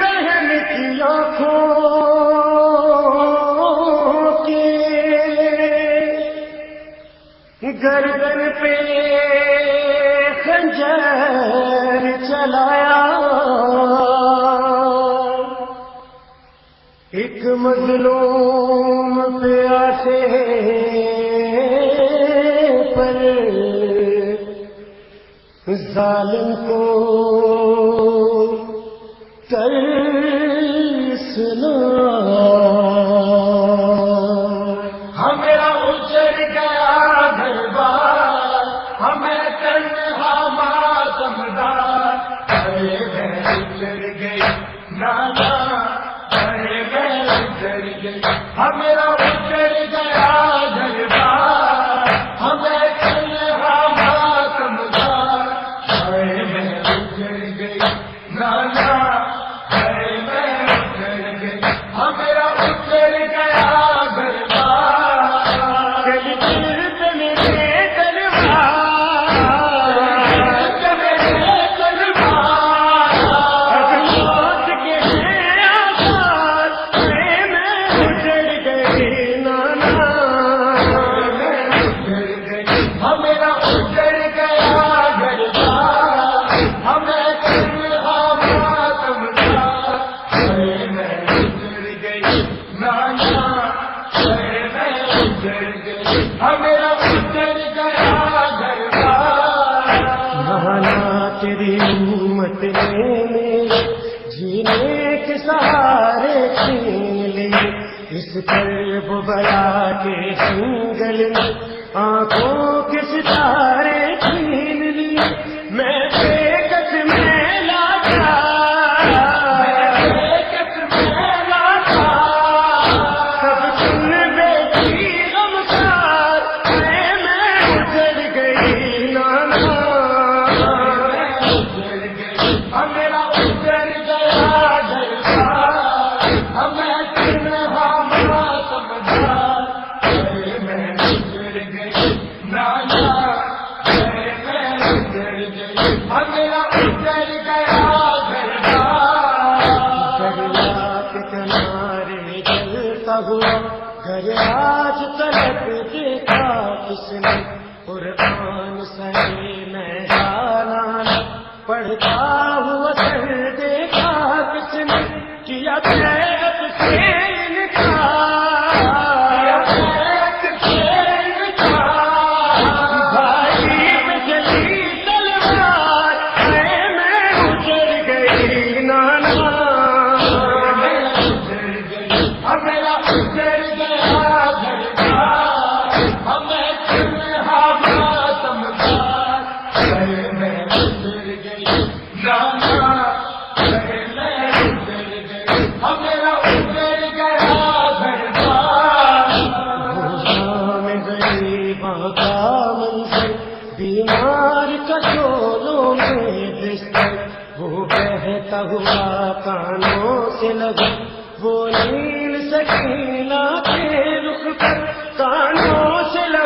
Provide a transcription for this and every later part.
بہن کی آنکھوں کے گردن پہ خنجر چلایا۔ ایک مظلوم ظالم کو سنا ہمیں اجڑ ہمیں کرنا سمدار ارے میں اجڑ گئی، نانا، ارے میں گئی۔ ہمیں تیری مت نے جینے کے سہارے چھین لے، اس پر بلا کے سنگل آنکھوں کے ستارے دیکھا کس نے قرآن سہی میں پڑھتا ہوا کانوں سے لگا وہ نیل سکیلا کے رخ پر کانوں سے لگا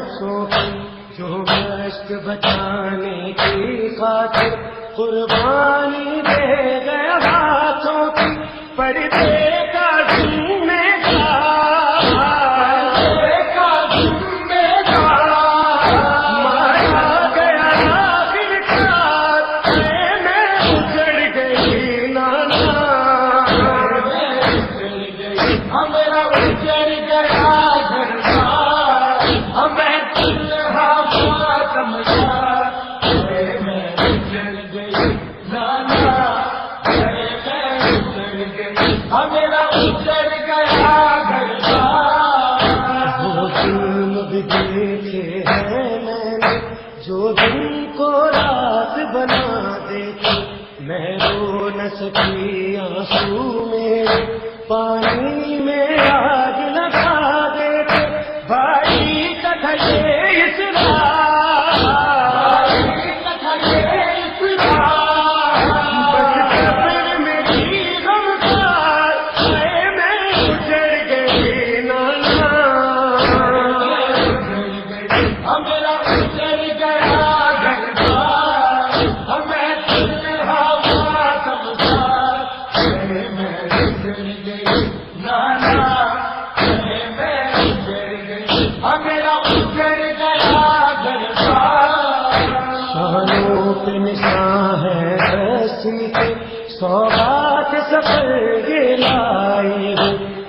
نفسوں کی جو مشق بچانے کی خاطر قربانی دے گیا ہاتھوں کی پڑتے کو رات بنا دیتی۔ میں رو نہ سکی آنسو میں پانی میں آگ لگا دیتے۔ بھائی کٹھے کے سوگات سفر گلائی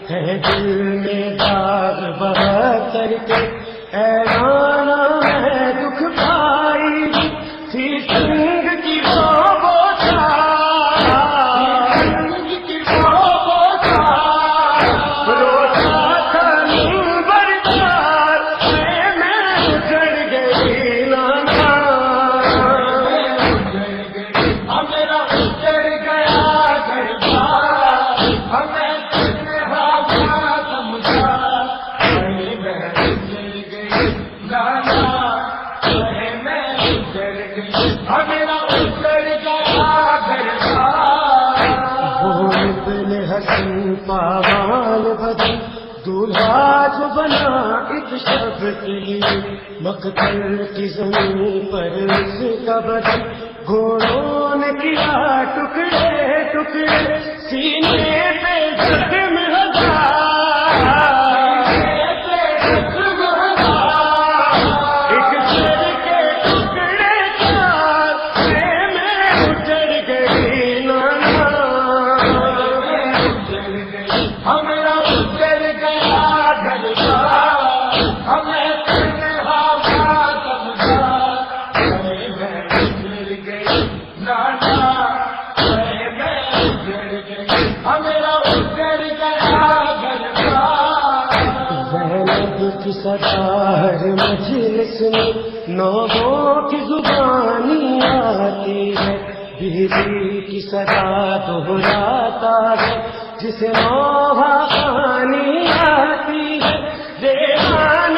ہے دل میں داغ بہتر کے۔ اے لال بدن دولہا جو بنا ایک شب کے لیے مقتل کی زمین پر اس کا بدن گھوڑوں نے کیا ٹکڑے ٹکڑے سینے پہ زخم ہزار ہر مجلس میں نوبوں کی زبانی آتی ہے۔ بیوی کی صدا دہراتا ہے، جسے نوبہ پانی آتی ہے۔ دیوان